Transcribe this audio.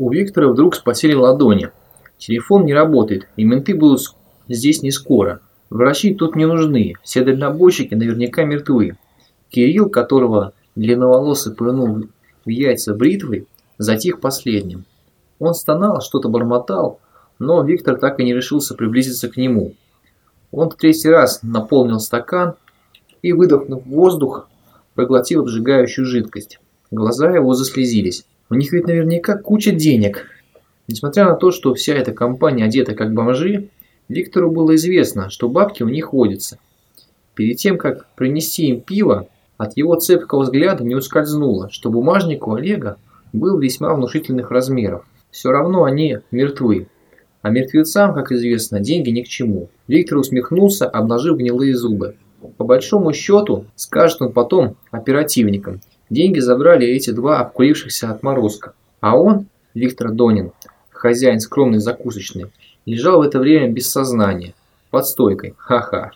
У Виктора вдруг спасили ладони. Телефон не работает, и менты будут здесь не скоро. Врачи тут не нужны, все дальнобойщики наверняка мертвы. Кирилл, которого длинноволосый пырнул в яйца бритвой, затих последним. Он стонал, что-то бормотал, но Виктор так и не решился приблизиться к нему. Он в третий раз наполнил стакан и, выдохнув воздух, проглотил обжигающую жидкость. Глаза его заслезились. У них ведь наверняка куча денег. Несмотря на то, что вся эта компания одета как бомжи, Виктору было известно, что бабки у них водятся. Перед тем, как принести им пиво, от его цепкого взгляда не ускользнуло, что бумажник у Олега был весьма внушительных размеров. Все равно они мертвы. А мертвецам, как известно, деньги ни к чему. Виктор усмехнулся, обнажив гнилые зубы. По большому счету, скажет он потом оперативникам, деньги забрали эти два обкурившихся отморозка. А он, Виктор Донин, хозяин скромной закусочной, лежал в это время без сознания, под стойкой, ха-ха.